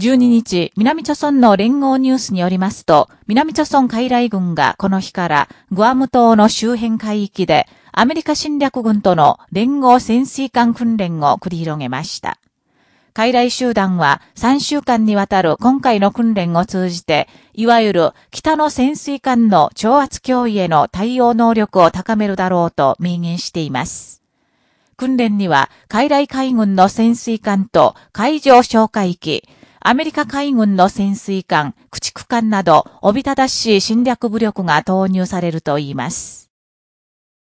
12日、南朝村の連合ニュースによりますと、南朝村海来軍がこの日からグアム島の周辺海域でアメリカ侵略軍との連合潜水艦訓練を繰り広げました。海来集団は3週間にわたる今回の訓練を通じて、いわゆる北の潜水艦の超圧脅威への対応能力を高めるだろうと明言しています。訓練には、海来海軍の潜水艦と海上哨戒機、アメリカ海軍の潜水艦、駆逐艦など、おびただしい侵略武力が投入されるといいます。